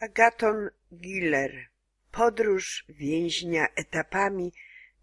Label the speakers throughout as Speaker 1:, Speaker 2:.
Speaker 1: Agaton Giller Podróż więźnia etapami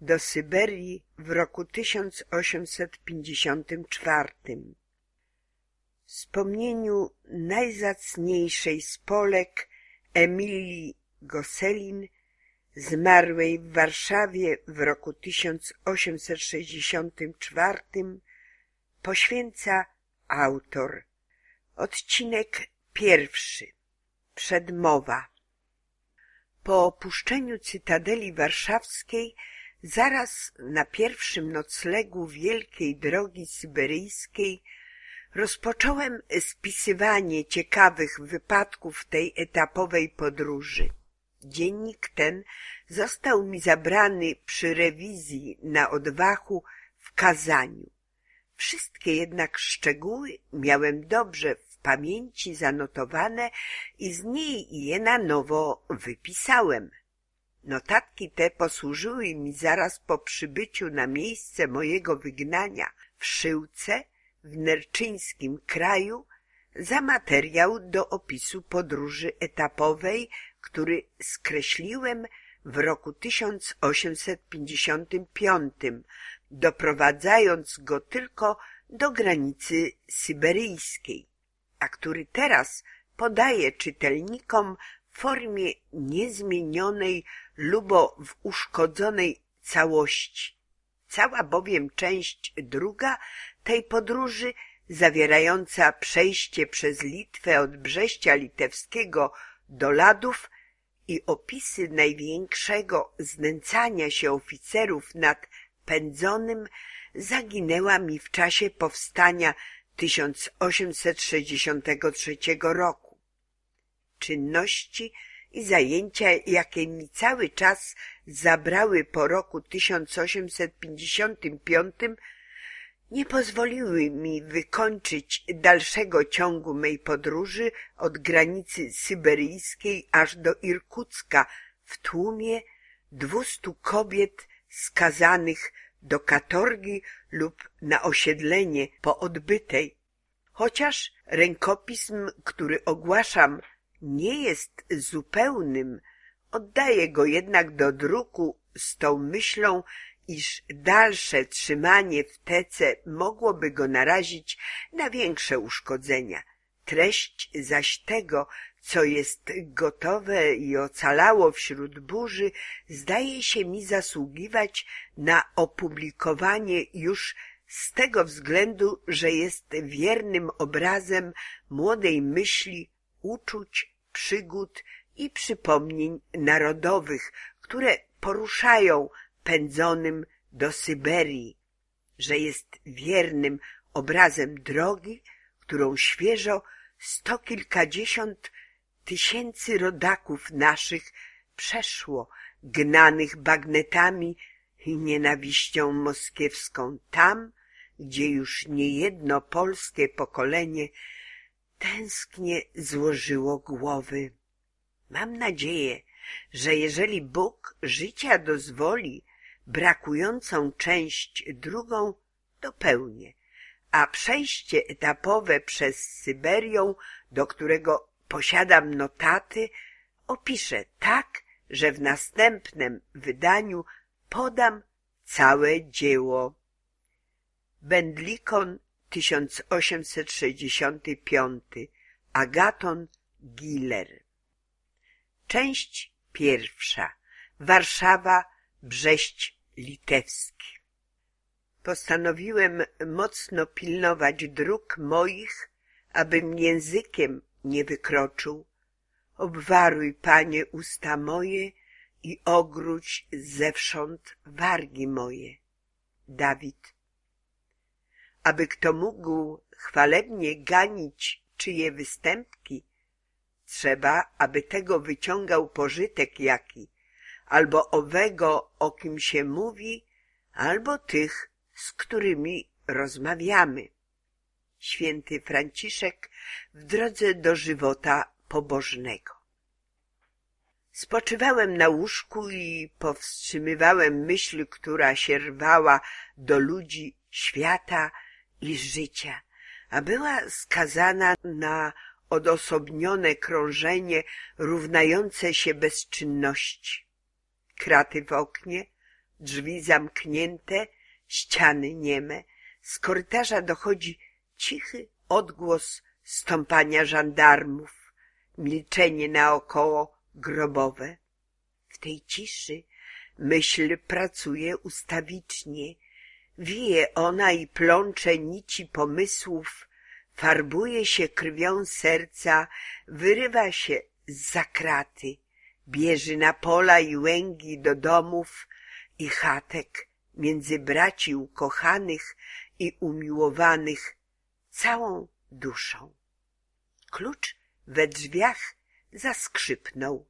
Speaker 1: do Syberii w roku 1854 Wspomnieniu najzacniejszej z Polek Emilii Gosselin zmarłej w Warszawie w roku 1864 poświęca autor. Odcinek pierwszy. Przedmowa. Po opuszczeniu Cytadeli Warszawskiej zaraz na pierwszym noclegu wielkiej drogi syberyjskiej rozpocząłem spisywanie ciekawych wypadków tej etapowej podróży. Dziennik ten został mi zabrany przy rewizji na odwachu w Kazaniu. Wszystkie jednak szczegóły miałem dobrze pamięci zanotowane i z niej je na nowo wypisałem. Notatki te posłużyły mi zaraz po przybyciu na miejsce mojego wygnania w Szyłce w Nerczyńskim kraju za materiał do opisu podróży etapowej, który skreśliłem w roku 1855, doprowadzając go tylko do granicy syberyjskiej, a który teraz podaję czytelnikom w formie niezmienionej lub w uszkodzonej całości. Cała bowiem część druga tej podróży, zawierająca przejście przez Litwę od Brześcia Litewskiego do Ladów i opisy największego znęcania się oficerów nad pędzonym, zaginęła mi w czasie powstania 1863 roku. Czynności i zajęcia, jakie mi cały czas zabrały po roku 1855, nie pozwoliły mi wykończyć dalszego ciągu mej podróży od granicy syberyjskiej aż do Irkucka w tłumie dwustu kobiet skazanych do katorgi lub na osiedlenie po odbytej. Chociaż rękopism, który ogłaszam, nie jest zupełnym, oddaję go jednak do druku z tą myślą, iż dalsze trzymanie w tece mogłoby go narazić na większe uszkodzenia. Treść zaś tego, co jest gotowe i ocalało wśród burzy, zdaje się mi zasługiwać na opublikowanie już z tego względu, że jest wiernym obrazem młodej myśli, uczuć, przygód i przypomnień narodowych, które poruszają pędzonym do Syberii, że jest wiernym obrazem drogi, którą świeżo sto kilkadziesiąt tysięcy rodaków naszych przeszło, gnanych bagnetami i nienawiścią moskiewską tam, gdzie już niejedno polskie pokolenie tęsknie złożyło głowy. Mam nadzieję, że jeżeli Bóg życia dozwoli, brakującą część drugą dopełnię, a przejście etapowe przez Syberią, do którego posiadam notaty, opiszę tak, że w następnym wydaniu podam całe dzieło. Bendlikon 1865 Agaton Giller. Część pierwsza. Warszawa Brześć Litewski. Postanowiłem mocno pilnować dróg moich, abym językiem nie wykroczył. Obwaruj, Panie, usta moje i ogródź zewsząd wargi moje. Dawid. Aby kto mógł chwalebnie ganić czyje występki, trzeba, aby tego wyciągał pożytek jaki, albo owego, o kim się mówi, albo tych, z którymi rozmawiamy. Święty Franciszek w drodze do żywota pobożnego. Spoczywałem na łóżku i powstrzymywałem myśl, która się rwała do ludzi, świata i życia, a była skazana na odosobnione krążenie równające się bezczynności. Kraty w oknie, drzwi zamknięte, ściany nieme. Z korytarza dochodzi cichy odgłos stąpania żandarmów, milczenie naokoło grobowe. W tej ciszy myśl pracuje ustawicznie, wije ona i plącze nici pomysłów, farbuje się krwią serca, wyrywa się z zakraty, bierze na pola i łęgi do domów i chatek między braci ukochanych i umiłowanych całą duszą. Klucz we drzwiach zaskrzypnął.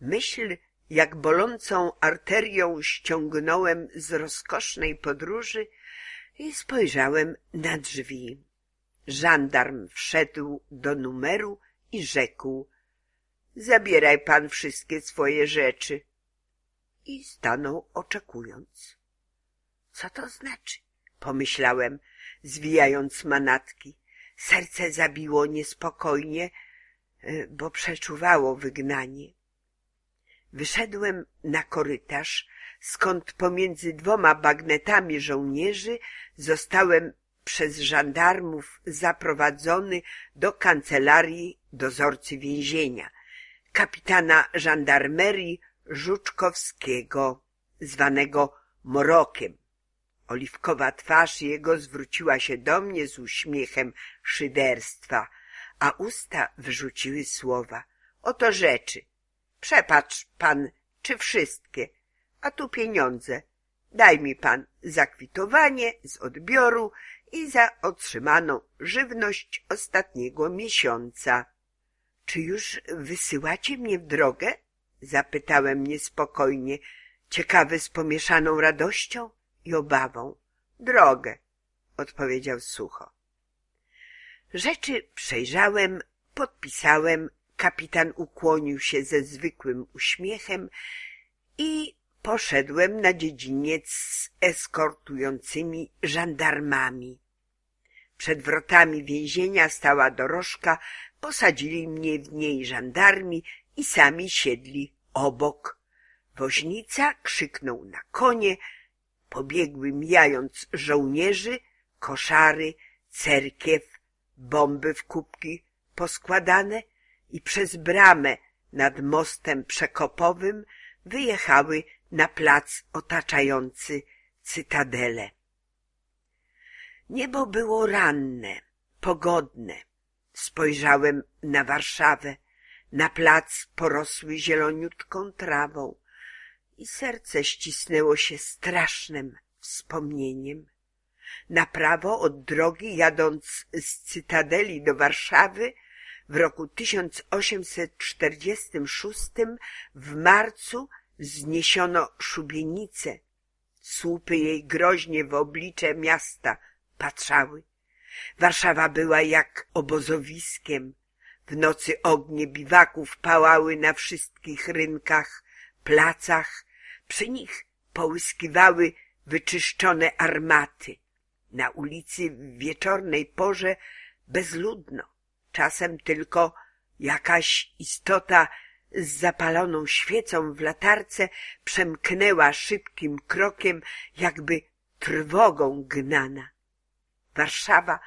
Speaker 1: Myśl, jak bolącą arterią ściągnąłem z rozkosznej podróży i spojrzałem na drzwi. Żandarm wszedł do numeru i rzekł — Zabieraj pan wszystkie swoje rzeczy. I stanął oczekując. Co to znaczy? Pomyślałem, zwijając manatki. Serce zabiło niespokojnie, e, bo przeczuwało wygnanie. Wyszedłem na korytarz, skąd pomiędzy dwoma bagnetami żołnierzy zostałem przez żandarmów zaprowadzony do kancelarii dozorcy więzienia, kapitana żandarmerii Żuczkowskiego, zwanego Morokiem. Oliwkowa twarz jego zwróciła się do mnie z uśmiechem szyderstwa, a usta wyrzuciły słowa. Oto rzeczy. Przepatrz pan, czy wszystkie, a tu pieniądze. Daj mi pan zakwitowanie z odbioru i za otrzymaną żywność ostatniego miesiąca. Czy już wysyłacie mnie w drogę? Zapytałem niespokojnie, ciekawy z pomieszaną radością i obawą. Drogę, odpowiedział sucho. Rzeczy przejrzałem, podpisałem, kapitan ukłonił się ze zwykłym uśmiechem i poszedłem na dziedziniec z eskortującymi żandarmami. Przed wrotami więzienia stała dorożka, posadzili mnie w niej żandarmi i sami siedli obok. Woźnica krzyknął na konie, pobiegły mijając żołnierzy, koszary, cerkiew, bomby w kubki poskładane i przez bramę nad mostem przekopowym wyjechały na plac otaczający cytadelę. Niebo było ranne, pogodne. Spojrzałem na Warszawę, na plac porosły zieloniutką trawą i serce ścisnęło się strasznym wspomnieniem. Na prawo od drogi jadąc z Cytadeli do Warszawy w roku 1846 w marcu zniesiono szubienicę. Słupy jej groźnie w oblicze miasta patrzały. Warszawa była jak obozowiskiem. W nocy ognie biwaków pałały na wszystkich rynkach, placach. Przy nich połyskiwały wyczyszczone armaty. Na ulicy w wieczornej porze bezludno. Czasem tylko jakaś istota z zapaloną świecą w latarce przemknęła szybkim krokiem, jakby trwogą gnana. Warszawa,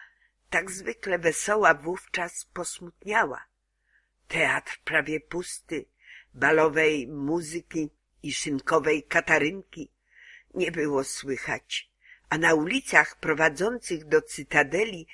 Speaker 1: tak zwykle wesoła wówczas, posmutniała. Teatr prawie pusty, balowej muzyki i szynkowej katarynki nie było słychać, a na ulicach prowadzących do cytadeli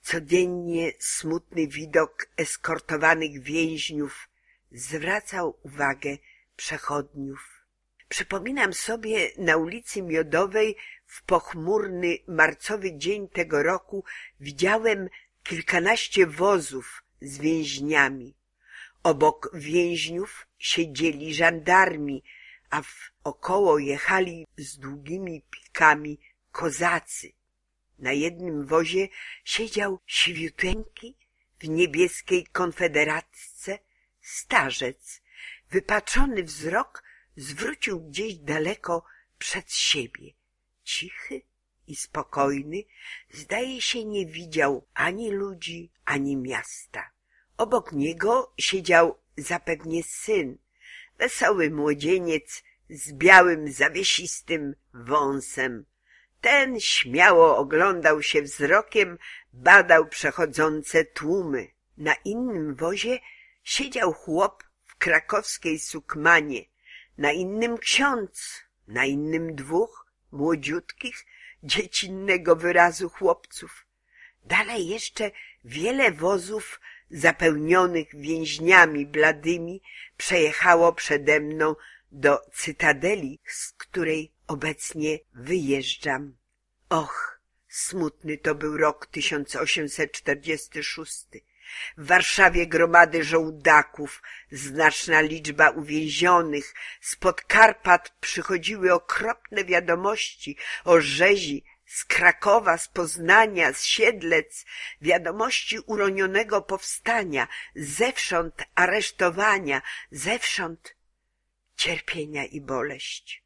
Speaker 1: codziennie smutny widok eskortowanych więźniów zwracał uwagę przechodniów. Przypominam sobie na ulicy Miodowej w pochmurny marcowy dzień tego roku widziałem kilkanaście wozów z więźniami. Obok więźniów siedzieli żandarmi, a w około jechali z długimi pikami kozacy. Na jednym wozie siedział siwiuteńki w niebieskiej konfederatce starzec. Wypaczony wzrok zwrócił gdzieś daleko przed siebie. Cichy i spokojny, zdaje się nie widział ani ludzi, ani miasta. Obok niego siedział zapewnie syn, wesoły młodzieniec z białym, zawiesistym wąsem. Ten śmiało oglądał się wzrokiem, badał przechodzące tłumy. Na innym wozie siedział chłop w krakowskiej sukmanie, na innym ksiądz, na innym dwóch młodziutkich, dziecinnego wyrazu chłopców. Dalej jeszcze wiele wozów zapełnionych więźniami bladymi przejechało przede mną do cytadeli, z której obecnie wyjeżdżam. Och, smutny to był rok 1846. W Warszawie gromady żołdaków, znaczna liczba uwięzionych. Z Karpat przychodziły okropne wiadomości o rzezi z Krakowa, z Poznania, z Siedlec, wiadomości uronionego powstania, zewsząd aresztowania, zewsząd cierpienia i boleść.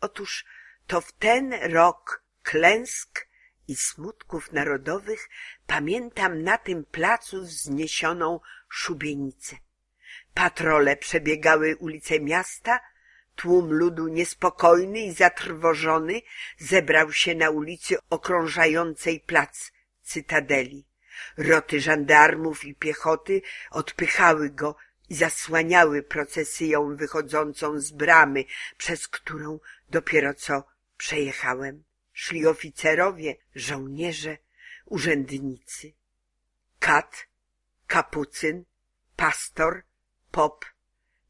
Speaker 1: Otóż to w ten rok klęsk i smutków narodowych pamiętam na tym placu wzniesioną szubienicę. Patrole przebiegały ulice miasta, tłum ludu niespokojny i zatrwożony zebrał się na ulicy okrążającej plac cytadeli. Roty żandarmów i piechoty odpychały go i zasłaniały procesją wychodzącą z bramy, przez którą dopiero co przejechałem. Szli oficerowie, żołnierze, urzędnicy. Kat, kapucyn, pastor, pop,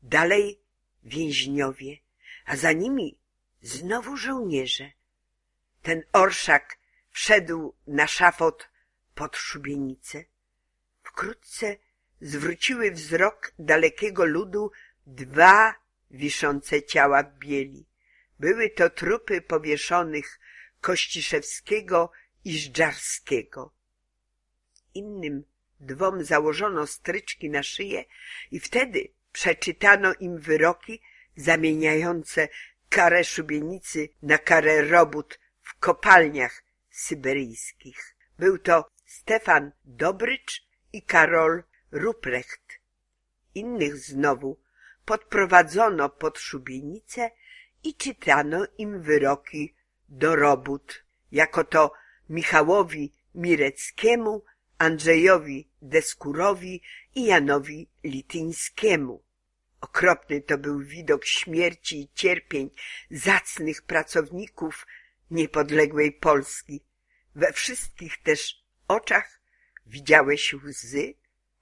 Speaker 1: dalej więźniowie, a za nimi znowu żołnierze. Ten orszak wszedł na szafot pod szubienicę. Wkrótce zwróciły wzrok dalekiego ludu dwa wiszące ciała w bieli. Były to trupy powieszonych Kościszewskiego i Żdżarskiego. Innym dwom założono stryczki na szyję i wtedy przeczytano im wyroki zamieniające karę szubienicy na karę robót w kopalniach syberyjskich. Był to Stefan Dobrycz i Karol Ruprecht. Innych znowu podprowadzono pod szubienicę i czytano im wyroki do robót, jako to Michałowi Mireckiemu, Andrzejowi Deskurowi i Janowi Lityńskiemu. Okropny to był widok śmierci i cierpień zacnych pracowników niepodległej Polski. We wszystkich też oczach widziałeś łzy,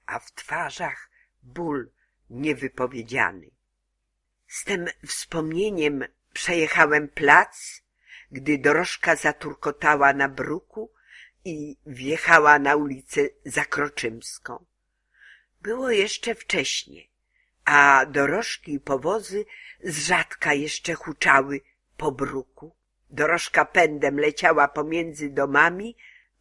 Speaker 1: a w twarzach ból niewypowiedziany. Z tym wspomnieniem przejechałem plac, gdy dorożka zaturkotała na bruku i wjechała na ulicę Zakroczymską. Było jeszcze wcześnie, a dorożki i powozy z rzadka jeszcze huczały po bruku. Dorożka pędem leciała pomiędzy domami,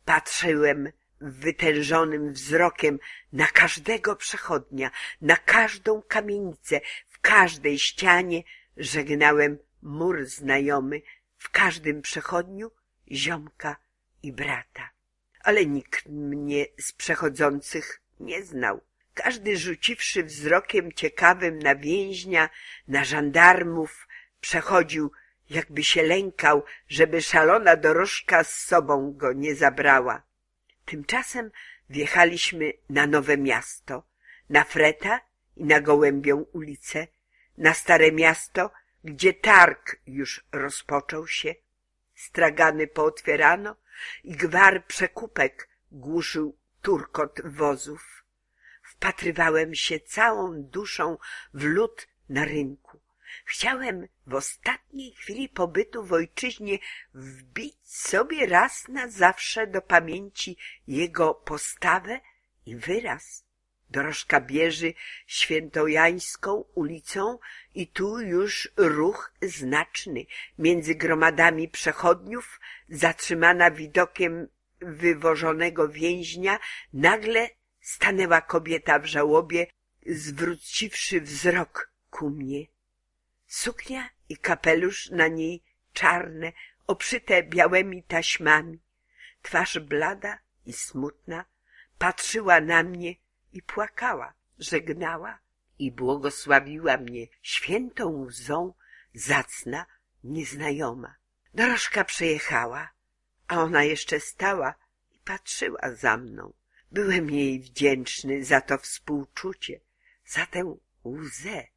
Speaker 1: patrzyłem wytężonym wzrokiem na każdego przechodnia, na każdą kamienicę, w każdej ścianie żegnałem mur znajomy, w każdym przechodniu ziomka i brata. Ale nikt mnie z przechodzących nie znał. Każdy rzuciwszy wzrokiem ciekawym na więźnia, na żandarmów, przechodził, jakby się lękał, żeby szalona dorożka z sobą go nie zabrała. Tymczasem wjechaliśmy na Nowe Miasto, na Freta i na Gołębią ulicę, na Stare Miasto, gdzie targ już rozpoczął się. Stragany pootwierano i gwar przekupek głuszył turkot wozów. Wpatrywałem się całą duszą w lud na rynku. Chciałem w ostatniej chwili pobytu w ojczyźnie wbić sobie raz na zawsze do pamięci jego postawę i wyraz. Dorożka bierze Świętojańską ulicą i tu już ruch znaczny. Między gromadami przechodniów, zatrzymana widokiem wywożonego więźnia, nagle stanęła kobieta w żałobie, zwróciwszy wzrok ku mnie. Suknia i kapelusz na niej czarne, obszyte białymi taśmami. Twarz blada i smutna patrzyła na mnie i płakała, żegnała i błogosławiła mnie świętą łzą zacna, nieznajoma. Dorożka przejechała, a ona jeszcze stała i patrzyła za mną. Byłem jej wdzięczny za to współczucie, za tę łzę.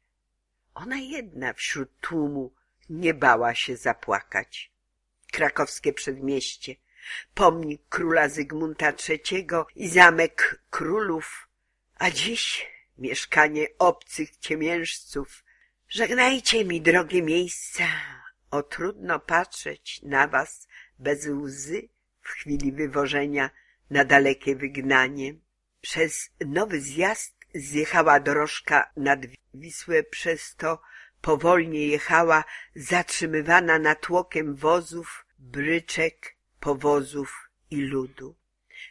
Speaker 1: Ona jedna wśród tłumu nie bała się zapłakać. Krakowskie przedmieście, pomnik króla Zygmunta III i zamek królów, a dziś mieszkanie obcych ciemiężców. Żegnajcie mi, drogie miejsca, o trudno patrzeć na was bez łzy w chwili wywożenia na dalekie wygnanie. Przez nowy zjazd zjechała dorożka nad Wisłę, przez to powolnie jechała, zatrzymywana natłokiem wozów, bryczek, powozów i ludu.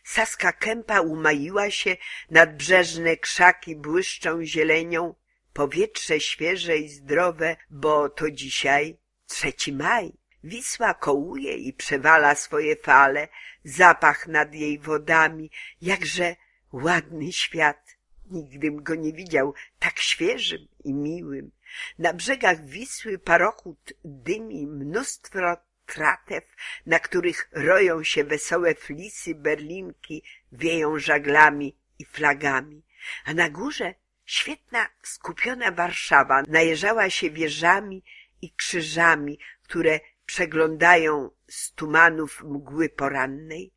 Speaker 1: Saska kępa umaiła się, nadbrzeżne krzaki błyszczą zielenią, powietrze świeże i zdrowe, bo to dzisiaj trzeci maj. Wisła kołuje i przewala swoje fale, zapach nad jej wodami, jakże ładny świat. Nigdym go nie widział tak świeżym i miłym. Na brzegach Wisły parochód dymi mnóstwo tratew, na których roją się wesołe flisy, berlinki, wieją żaglami i flagami. A na górze świetna, skupiona Warszawa najeżała się wieżami i krzyżami, które przeglądają z tumanów mgły porannej.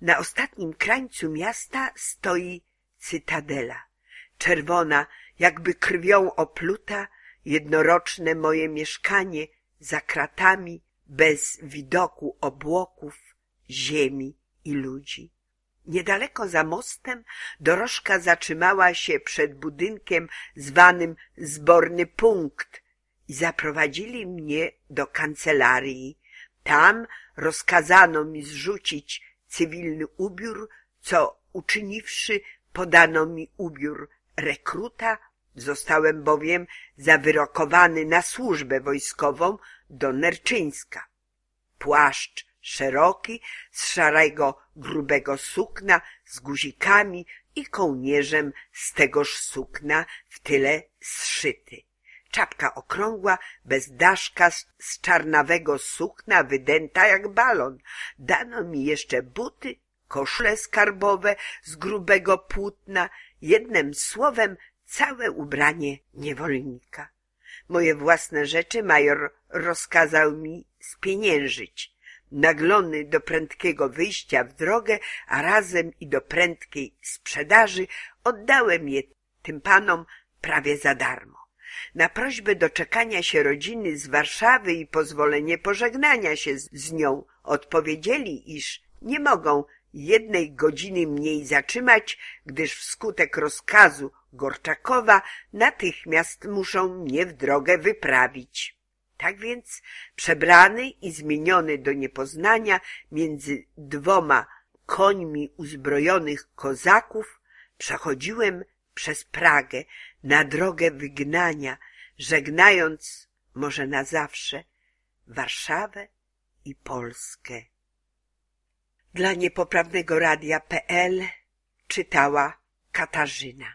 Speaker 1: Na ostatnim krańcu miasta stoi cytadela, czerwona, jakby krwią opluta, jednoroczne moje mieszkanie za kratami, bez widoku obłoków, ziemi i ludzi. Niedaleko za mostem dorożka zatrzymała się przed budynkiem zwanym Zborny Punkt i zaprowadzili mnie do kancelarii. Tam rozkazano mi zrzucić cywilny ubiór, co uczyniwszy podano mi ubiór rekruta, zostałem bowiem zawyrokowany na służbę wojskową do Nerczyńska. Płaszcz szeroki, z szarego, grubego sukna, z guzikami i kołnierzem z tegoż sukna w tyle zszyty. Czapka okrągła, bez daszka, z czarnawego sukna, wydęta jak balon. Dano mi jeszcze buty, koszule skarbowe z grubego płótna, jednym słowem całe ubranie niewolnika. Moje własne rzeczy major rozkazał mi spieniężyć. Naglony do prędkiego wyjścia w drogę, a razem i do prędkiej sprzedaży oddałem je tym panom prawie za darmo. Na prośbę doczekania się rodziny z Warszawy i pozwolenie pożegnania się z, nią odpowiedzieli, iż nie mogą jednej godziny mniej zatrzymać, gdyż wskutek rozkazu Gorczakowa natychmiast muszą mnie w drogę wyprawić. Tak więc przebrany i zmieniony do niepoznania między dwoma końmi uzbrojonych kozaków przechodziłem przez Pragę na drogę wygnania, żegnając może na zawsze Warszawę i Polskę. Dla niepoprawnego radia.pl czytała Katarzyna.